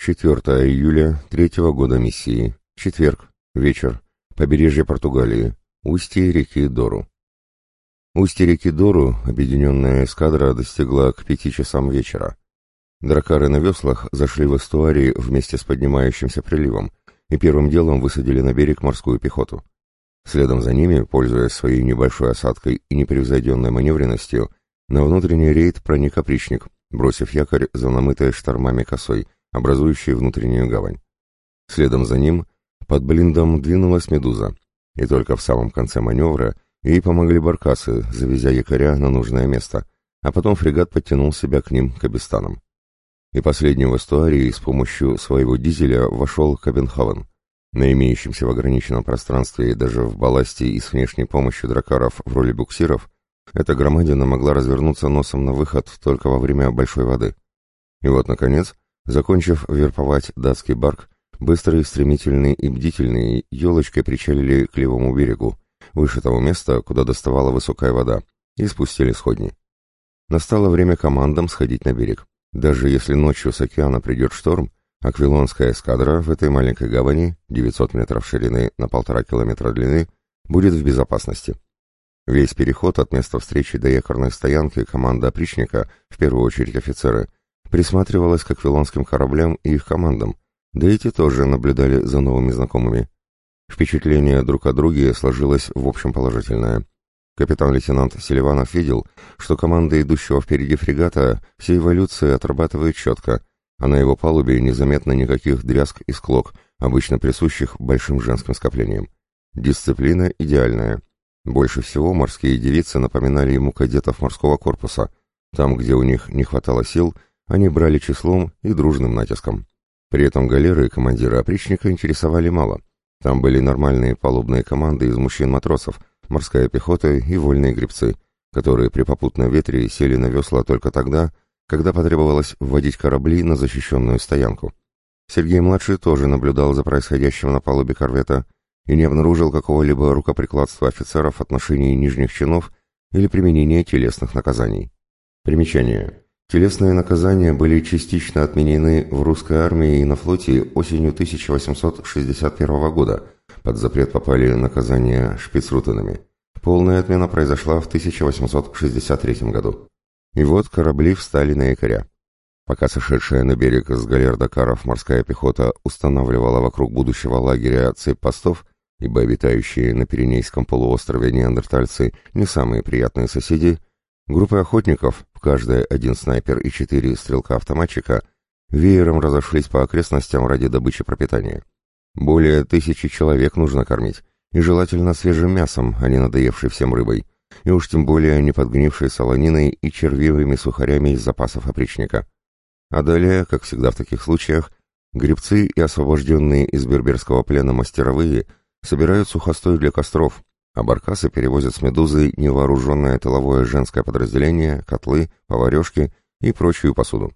4 июля третьего года миссии. Четверг. Вечер. Побережье Португалии. Устье реки Дору. Устье реки Дору объединенная эскадра достигла к пяти часам вечера. Дракары на веслах зашли в эстуарий вместе с поднимающимся приливом и первым делом высадили на берег морскую пехоту. Следом за ними, пользуясь своей небольшой осадкой и непревзойденной маневренностью, на внутренний рейд проник опричник, бросив якорь за намытой штормами косой – образующие внутреннюю гавань. Следом за ним под блиндом двинулась «Медуза», и только в самом конце маневра ей помогли баркасы, завезя якоря на нужное место, а потом фрегат подтянул себя к ним кабистанам. И последним в эстуарии с помощью своего дизеля вошел Копенхаген. На имеющемся в ограниченном пространстве и даже в балласте и с внешней помощью дракаров в роли буксиров, эта громадина могла развернуться носом на выход только во время большой воды. И вот, наконец, Закончив верповать датский барк, быстрый, стремительный и бдительный, елочкой причалили к левому берегу, выше того места, куда доставала высокая вода, и спустили сходни. Настало время командам сходить на берег. Даже если ночью с океана придет шторм, аквилонская эскадра в этой маленькой гавани, 900 метров ширины на полтора километра длины, будет в безопасности. Весь переход от места встречи до якорной стоянки команда опричника, в первую очередь офицеры, присматривалась к аквилонским кораблям и их командам, да эти тоже наблюдали за новыми знакомыми. Впечатление друг о друге сложилось в общем положительное. Капитан-лейтенант Селиванов видел, что команда идущего впереди фрегата все эволюции отрабатывает четко, а на его палубе незаметно никаких дрязг и склок, обычно присущих большим женским скоплениям. Дисциплина идеальная. Больше всего морские девицы напоминали ему кадетов морского корпуса. Там, где у них не хватало сил – они брали числом и дружным натиском. При этом галеры и командиры опричника интересовали мало. Там были нормальные палубные команды из мужчин-матросов, морская пехота и вольные гребцы, которые при попутном ветре сели на весла только тогда, когда потребовалось вводить корабли на защищенную стоянку. Сергей-младший тоже наблюдал за происходящим на палубе корвета и не обнаружил какого-либо рукоприкладства офицеров в отношении нижних чинов или применения телесных наказаний. Примечание. Телесные наказания были частично отменены в русской армии и на флоте осенью 1861 года. Под запрет попали наказания шпицрутенами. Полная отмена произошла в 1863 году. И вот корабли встали на якоря. Пока сошедшая на берег с галер Дакаров морская пехота устанавливала вокруг будущего лагеря цепь постов, ибо обитающие на Пиренейском полуострове неандертальцы не самые приятные соседи, группы охотников, каждая один снайпер и четыре стрелка-автоматчика, веером разошлись по окрестностям ради добычи пропитания. Более тысячи человек нужно кормить, и желательно свежим мясом, а не надоевшей всем рыбой, и уж тем более не подгнившей солониной и червивыми сухарями из запасов опричника. А далее, как всегда в таких случаях, гребцы и освобожденные из берберского плена мастеровые собирают сухостой для костров, а баркасы перевозят с «Медузы» невооруженное тыловое женское подразделение, котлы, поварешки и прочую посуду.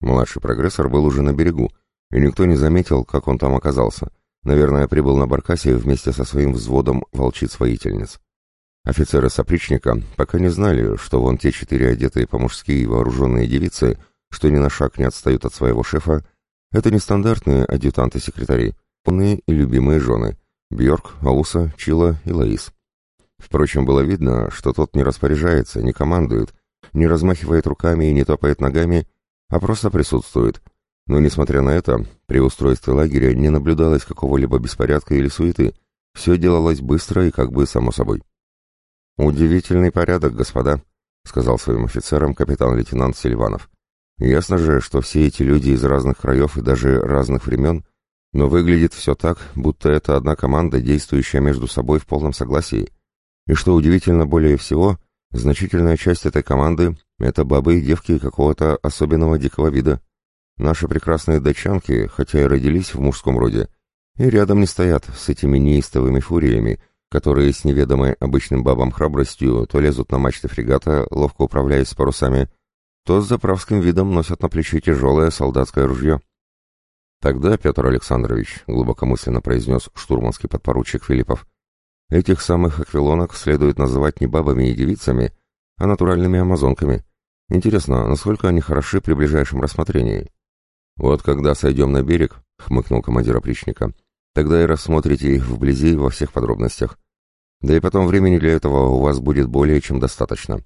Младший прогрессор был уже на берегу, и никто не заметил, как он там оказался. Наверное, прибыл на баркасе вместе со своим взводом волчиц-воительниц. Офицеры сопричника пока не знали, что вон те четыре одетые по-мужски и вооруженные девицы, что ни на шаг не отстают от своего шефа, это не стандартные адъютанты-секретари, полные и любимые жены — Бьорк, Ауса, Чила и Лаис. Впрочем, было видно, что тот не распоряжается, не командует, не размахивает руками и не топает ногами, а просто присутствует. Но, несмотря на это, при устройстве лагеря не наблюдалось какого-либо беспорядка или суеты, все делалось быстро и как бы само собой. «Удивительный порядок, господа», — сказал своим офицерам капитан-лейтенант Селиванов. «Ясно же, что все эти люди из разных краев и даже разных времен но выглядит все так, будто это одна команда, действующая между собой в полном согласии. И что удивительно более всего, значительная часть этой команды — это бабы и девки какого-то особенного дикого вида. Наши прекрасные датчанки, хотя и родились в мужском роде, и рядом не стоят с этими неистовыми фуриями, которые с неведомой обычным бабам храбростью то лезут на мачты фрегата, ловко управляясь парусами, то с заправским видом носят на плече тяжелое солдатское ружье. Тогда, Петр Александрович, глубокомысленно произнес штурманский подпоручик Филиппов, этих самых аквилонок следует называть не бабами и девицами, а натуральными амазонками. Интересно, насколько они хороши при ближайшем рассмотрении? «Вот когда сойдем на берег», — хмыкнул командир опричника, — «тогда и рассмотрите их вблизи во всех подробностях. Да и потом времени для этого у вас будет более чем достаточно.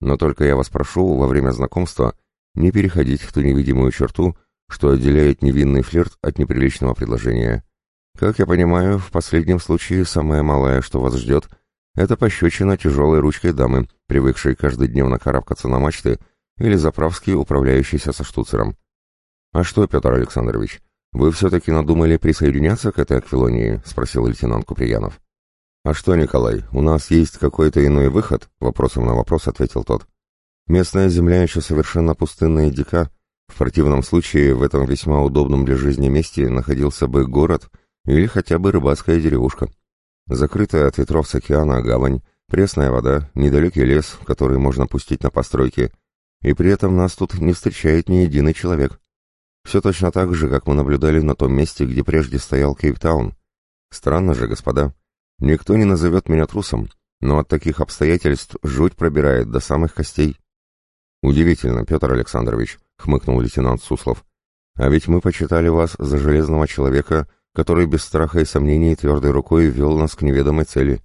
Но только я вас прошу во время знакомства не переходить в ту невидимую черту, что отделяет невинный флирт от неприличного предложения. Как я понимаю, в последнем случае самое малое, что вас ждет, это пощечина тяжелой ручкой дамы, привыкшей каждодневно карабкаться на мачты, или заправски управляющейся со штуцером. «А что, Петр Александрович, вы все-таки надумали присоединяться к этой аквилонии?» — спросил лейтенант Куприянов. «А что, Николай, у нас есть какой-то иной выход?» — вопросом на вопрос ответил тот. «Местная земля еще совершенно пустынная и дика. В противном случае в этом весьма удобном для жизни месте находился бы город или хотя бы рыбацкая деревушка. Закрытая от ветров с океана гавань, пресная вода, недалекий лес, который можно пустить на постройки, и при этом нас тут не встречает ни единый человек. Все точно так же, как мы наблюдали на том месте, где прежде стоял Кейптаун. Странно же, господа. Никто не назовет меня трусом, но от таких обстоятельств жуть пробирает до самых костей. Удивительно, Петр Александрович, хмыкнул лейтенант Суслов. А ведь мы почитали вас за железного человека, который без страха и сомнений твердой рукой вел нас к неведомой цели.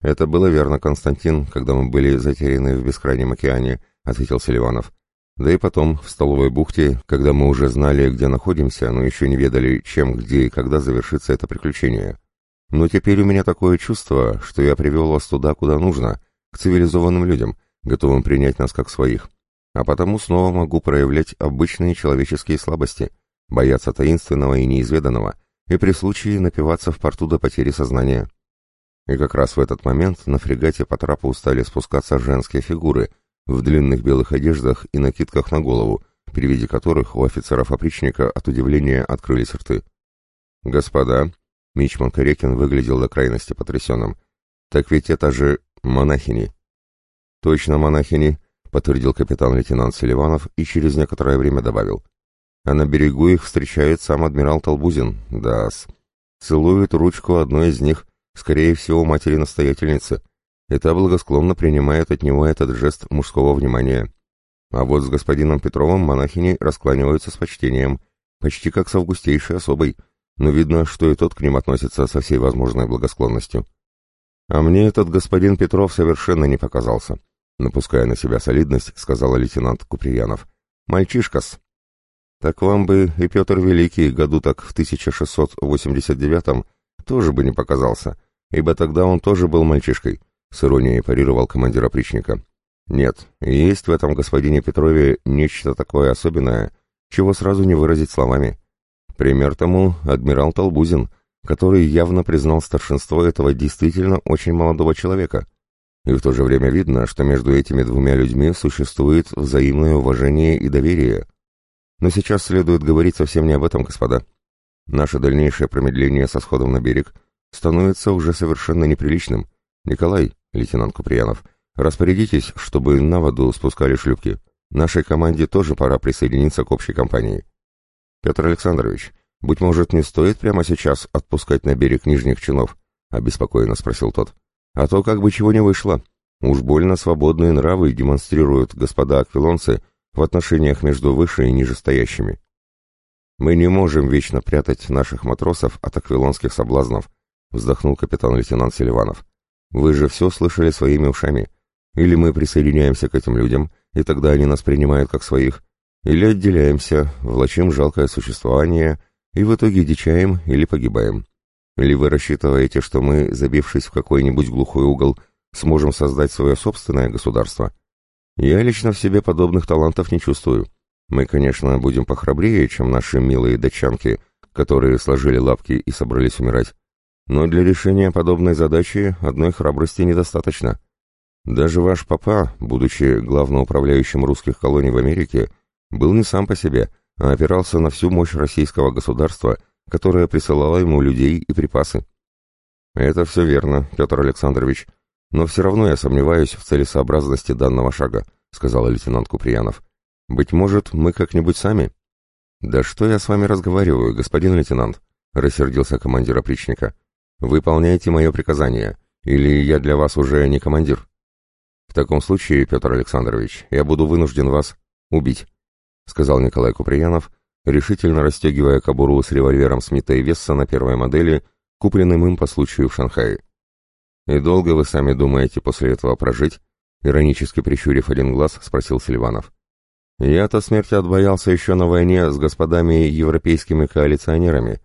Это было верно, Константин, когда мы были затеряны в бескрайнем океане, ответил Селиванов. Да и потом, в столовой бухте, когда мы уже знали, где находимся, но еще не ведали, чем, где и когда завершится это приключение. Но теперь у меня такое чувство, что я привел вас туда, куда нужно, к цивилизованным людям, готовым принять нас как своих. А потому снова могу проявлять обычные человеческие слабости, бояться таинственного и неизведанного, и при случае напиваться в порту до потери сознания. И как раз в этот момент на фрегате по трапу стали спускаться женские фигуры — в длинных белых одеждах и накидках на голову, при виде которых у офицеров-опричника от удивления открылись рты. «Господа», — Мичман Корекин выглядел до крайности потрясенным, — «так ведь это же монахини». «Точно монахини», — подтвердил капитан-лейтенант Селиванов и через некоторое время добавил. «А на берегу их встречает сам адмирал Толбузин, да-с. Целует ручку одной из них, скорее всего, матери-настоятельницы и та благосклонно принимает от него этот жест мужского внимания. А вот с господином Петровым монахини раскланиваются с почтением, почти как с августейшей особой, но видно, что и тот к ним относится со всей возможной благосклонностью. А мне этот господин Петров совершенно не показался. Напуская на себя солидность, сказала лейтенант Куприянов. «Мальчишка-с». «Так вам бы и Петр Великий году так в 1689-м тоже бы не показался, ибо тогда он тоже был мальчишкой» с иронией парировал командир опричника. Нет, есть в этом господине Петрове нечто такое особенное, чего сразу не выразить словами. Пример тому адмирал Толбузин, который явно признал старшинство этого действительно очень молодого человека. И в то же время видно, что между этими двумя людьми существует взаимное уважение и доверие. Но сейчас следует говорить совсем не об этом, господа. Наше дальнейшее промедление со сходом на берег становится уже совершенно неприличным. Николай, лейтенант Куприянов, распорядитесь, чтобы на воду спускали шлюпки. Нашей команде тоже пора присоединиться к общей компании. Петр Александрович, быть может, не стоит прямо сейчас отпускать на берег нижних чинов? Обеспокоенно спросил тот. А то как бы чего не вышло. Уж больно свободные нравы демонстрируют господа аквилонцы в отношениях между выше и нижестоящими. Мы не можем вечно прятать наших матросов от аквилонских соблазнов, вздохнул капитан-лейтенант Селиванов. Вы же все слышали своими ушами. Или мы присоединяемся к этим людям, и тогда они нас принимают как своих, или отделяемся, влачим жалкое существование, и в итоге дичаем или погибаем. Или вы рассчитываете, что мы, забившись в какой-нибудь глухой угол, сможем создать свое собственное государство? Я лично в себе подобных талантов не чувствую. Мы, конечно, будем похрабрее, чем наши милые датчанки, которые сложили лапки и собрались умирать. Но для решения подобной задачи одной храбрости недостаточно. Даже ваш папа, будучи главноуправляющим русских колоний в Америке, был не сам по себе, а опирался на всю мощь российского государства, которое присылало ему людей и припасы. Это все верно, Петр Александрович, но все равно я сомневаюсь в целесообразности данного шага, сказал лейтенант Куприянов. Быть может, мы как-нибудь сами? Да что я с вами разговариваю, господин лейтенант, рассердился командир опричника. Выполняйте мое приказание, или я для вас уже не командир. В таком случае, Петр Александрович, я буду вынужден вас убить, сказал Николай Куприянов, решительно расстегивая кобуру с револьвером Смита и Весса на первой модели, купленным им по случаю в Шанхае. «И долго вы сами думаете после этого прожить?» Иронически прищурив один глаз, спросил Селиванов. «Я-то смерти отбоялся еще на войне с господами европейскими коалиционерами,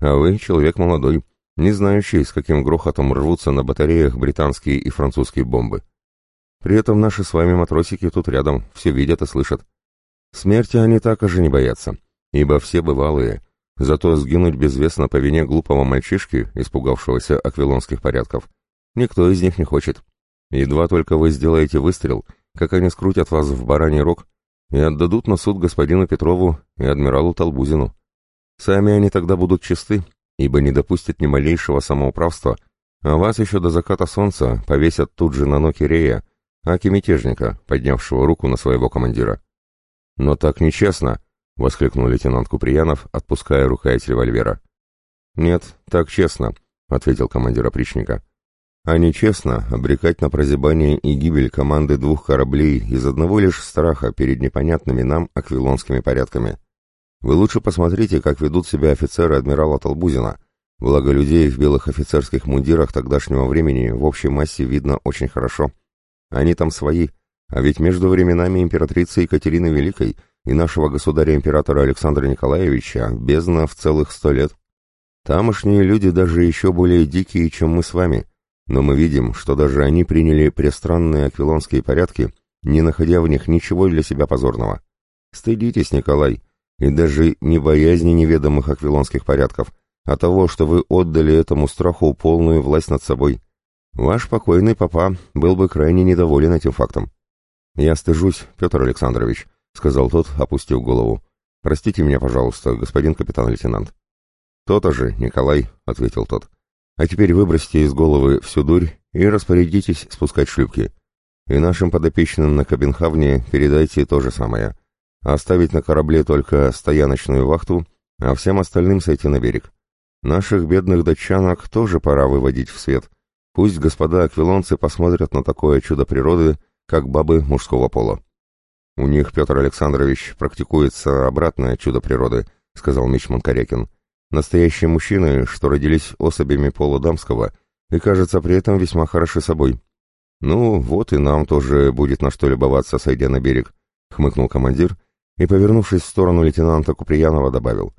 а вы человек молодой, не знающий, с каким грохотом рвутся на батареях британские и французские бомбы. При этом наши с вами матросики тут рядом, все видят и слышат. Смерти они так же не боятся, ибо все бывалые, зато сгинуть безвестно по вине глупого мальчишки, испугавшегося аквилонских порядков, никто из них не хочет. Едва только вы сделаете выстрел, как они скрутят вас в бараний рог и отдадут на суд господину Петрову и адмиралу Толбузину. Сами они тогда будут чисты, ибо не допустят ни малейшего самоуправства, а вас еще до заката солнца повесят тут же на ноги Рея, аки мятежника, поднявшего руку на своего командира. «Но так нечестно!» — воскликнул лейтенант Куприянов, отпуская рукоять револьвера. «Нет, так честно», — ответил командир опричника. «А нечестно обрекать на прозябание и гибель команды двух кораблей из одного лишь страха перед непонятными нам аквилонскими порядками». Вы лучше посмотрите, как ведут себя офицеры адмирала Толбузина. Благо людей в белых офицерских мундирах тогдашнего времени в общей массе видно очень хорошо. Они там свои, а ведь между временами императрицы Екатерины Великой и нашего государя-императора Александра Николаевича бездна в целых сто лет. Тамошние люди даже еще более дикие, чем мы с вами, но мы видим, что даже они приняли престранные аквилонские порядки, не находя в них ничего для себя позорного. Стыдитесь, Николай, и даже не боязни неведомых аквилонских порядков, а того, что вы отдали этому страху полную власть над собой. Ваш покойный папа был бы крайне недоволен этим фактом. «Я стыжусь, Петр Александрович», — сказал тот, опустив голову. «Простите меня, пожалуйста, господин капитан-лейтенант». «То-то же, Николай», — ответил тот. «А теперь выбросьте из головы всю дурь и распорядитесь спускать шлюпки. И нашим подопечным на Кабенхавне передайте то же самое. Оставить на корабле только стояночную вахту, а всем остальным сойти на берег. Наших бедных датчанок тоже пора выводить в свет. Пусть господа аквилонцы посмотрят на такое чудо природы, как бабы мужского пола. У них, Петр Александрович, практикуется обратное чудо природы, сказал Мичман Корякин. Настоящие мужчины, что родились особями пола дамского, и, кажется, при этом весьма хороши собой. Ну, вот и нам тоже будет на что любоваться, сойдя на берег, хмыкнул командир и, повернувшись в сторону лейтенанта Куприянова, добавил.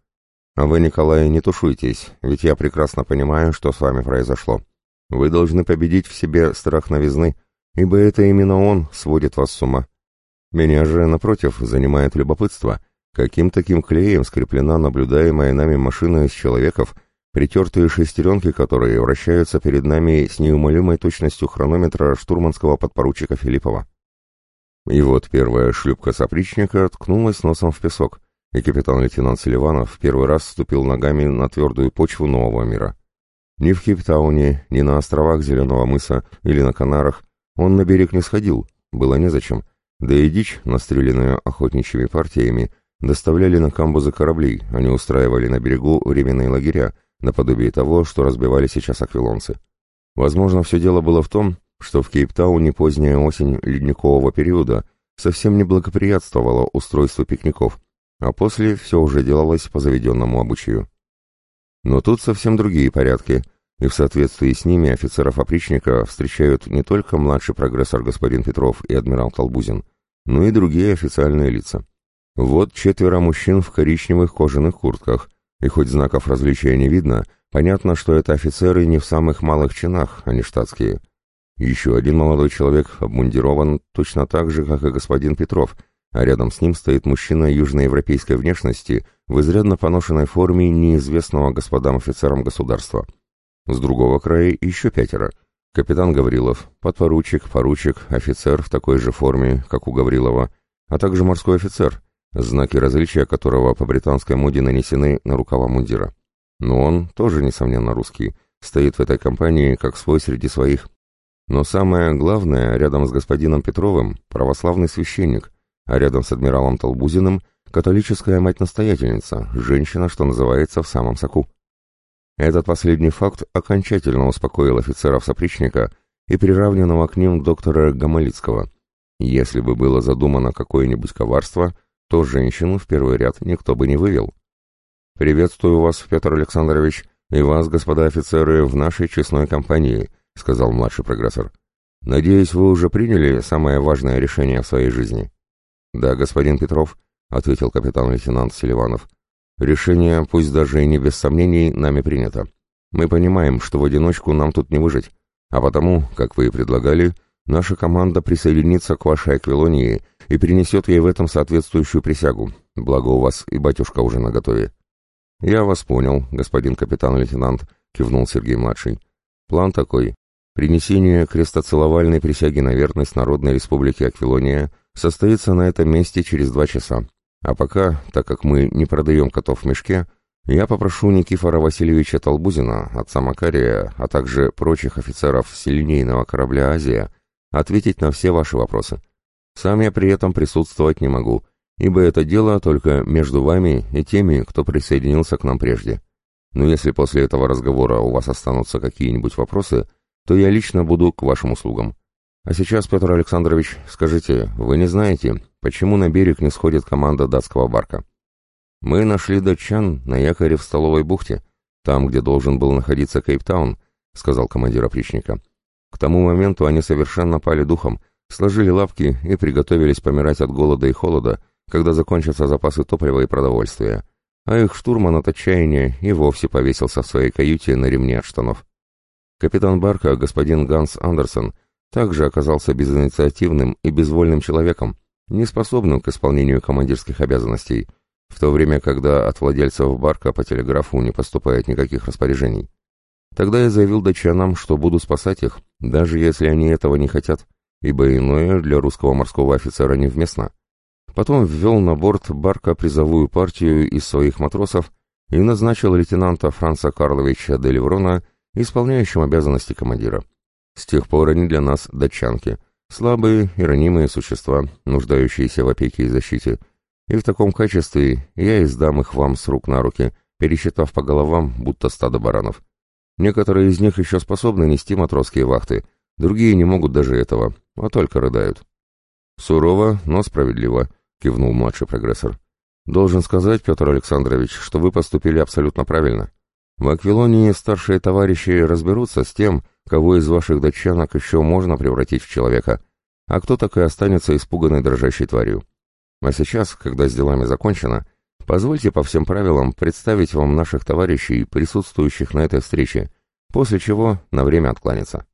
«А вы, Николай, не тушуйтесь, ведь я прекрасно понимаю, что с вами произошло. Вы должны победить в себе страх новизны, ибо это именно он сводит вас с ума. Меня же, напротив, занимает любопытство, каким таким клеем скреплена наблюдаемая нами машина из человеков, притертые шестеренки которые вращаются перед нами с неумолимой точностью хронометра штурманского подпоручика Филиппова. И вот первая шлюпка сопричника ткнулась носом в песок, и капитан-лейтенант Селиванов первый раз ступил ногами на твердую почву нового мира. Ни в Кейптауне, ни на островах Зеленого мыса или на Канарах он на берег не сходил, было незачем, да и дичь, настреленную охотничьими партиями, доставляли на камбузы кораблей, они устраивали на берегу временные лагеря, наподобие того, что разбивали сейчас аквилонцы. Возможно, все дело было в том, что в Кейптауне поздняя осень ледникового периода совсем не благоприятствовала устройству пикников, а после все уже делалось по заведенному обучаю. Но тут совсем другие порядки, и в соответствии с ними офицеров-опричника встречают не только младший прогрессор господин Петров и адмирал Толбузин, но и другие официальные лица. Вот четверо мужчин в коричневых кожаных куртках, и хоть знаков различия не видно, понятно, что это офицеры не в самых малых чинах, а не штатские. Еще один молодой человек обмундирован точно так же, как и господин Петров, а рядом с ним стоит мужчина южноевропейской внешности в изрядно поношенной форме неизвестного господам офицерам государства. С другого края еще пятеро. Капитан Гаврилов, подпоручик, поручик, офицер в такой же форме, как у Гаврилова, а также морской офицер, знаки различия которого по британской моде нанесены на рукава мундира. Но он тоже, несомненно, русский, стоит в этой компании как свой среди своих. Но самое главное, рядом с господином Петровым православный священник, а рядом с адмиралом Толбузиным католическая мать-настоятельница, женщина, что называется, в самом соку. Этот последний факт окончательно успокоил офицеров-сопричника и приравненного к ним доктора Гамалицкого. Если бы было задумано какое-нибудь коварство, то женщину в первый ряд никто бы не вывел. «Приветствую вас, Петр Александрович, и вас, господа офицеры, в нашей честной компании», — сказал младший прогрессор. «Надеюсь, вы уже приняли самое важное решение в своей жизни». «Да, господин Петров», — ответил капитан-лейтенант Селиванов. «Решение, пусть даже и не без сомнений, нами принято. Мы понимаем, что в одиночку нам тут не выжить, а потому, как вы и предлагали, наша команда присоединится к вашей Аквилонии и принесет ей в этом соответствующую присягу, благо у вас и батюшка уже наготове». «Я вас понял, господин капитан-лейтенант», — кивнул Сергей-младший. «План такой. Принесение крестоцеловальной присяги на верность Народной Республике Аквилония состоится на этом месте через два часа. А пока, так как мы не продаем котов в мешке, я попрошу Никифора Васильевича Толбузина, отца Макария, а также прочих офицеров сильнейного корабля «Азия» ответить на все ваши вопросы. Сам я при этом присутствовать не могу, ибо это дело только между вами и теми, кто присоединился к нам прежде. Но если после этого разговора у вас останутся какие-нибудь вопросы, то я лично буду к вашим услугам. А сейчас, Петр Александрович, скажите, вы не знаете, почему на берег не сходит команда датского барка? Мы нашли датчан на якоре в столовой бухте, там, где должен был находиться Кейптаун, сказал командир опричника. К тому моменту они совершенно пали духом, сложили лапки и приготовились помирать от голода и холода, когда закончатся запасы топлива и продовольствия. А их штурман от отчаяния и вовсе повесился в своей каюте на ремне от штанов. Капитан Барка, господин Ганс Андерсон, также оказался безинициативным и безвольным человеком, неспособным к исполнению командирских обязанностей, в то время, когда от владельцев барка по телеграфу не поступает никаких распоряжений. Тогда я заявил датчанам, что буду спасать их, даже если они этого не хотят, ибо иное для русского морского офицера невместно. Потом ввел на борт барка призовую партию из своих матросов и назначил лейтенанта Франца Карловича Деливрона исполняющим обязанности командира. С тех пор они для нас датчанки, слабые и ранимые существа, нуждающиеся в опеке и защите, и в таком качестве я издам их вам с рук на руки, пересчитав по головам, будто стадо баранов. Некоторые из них еще способны нести матросские вахты, другие не могут даже этого, а только рыдают. «Сурово, но справедливо», — кивнул младший прогрессор. «Должен сказать, Петр Александрович, что вы поступили абсолютно правильно. В Аквилонии старшие товарищи разберутся с тем, кого из ваших датчанок еще можно превратить в человека, а кто так и останется испуганной дрожащей тварью. А сейчас, когда с делами закончено, позвольте по всем правилам представить вам наших товарищей, присутствующих на этой встрече, после чего на время откланяться.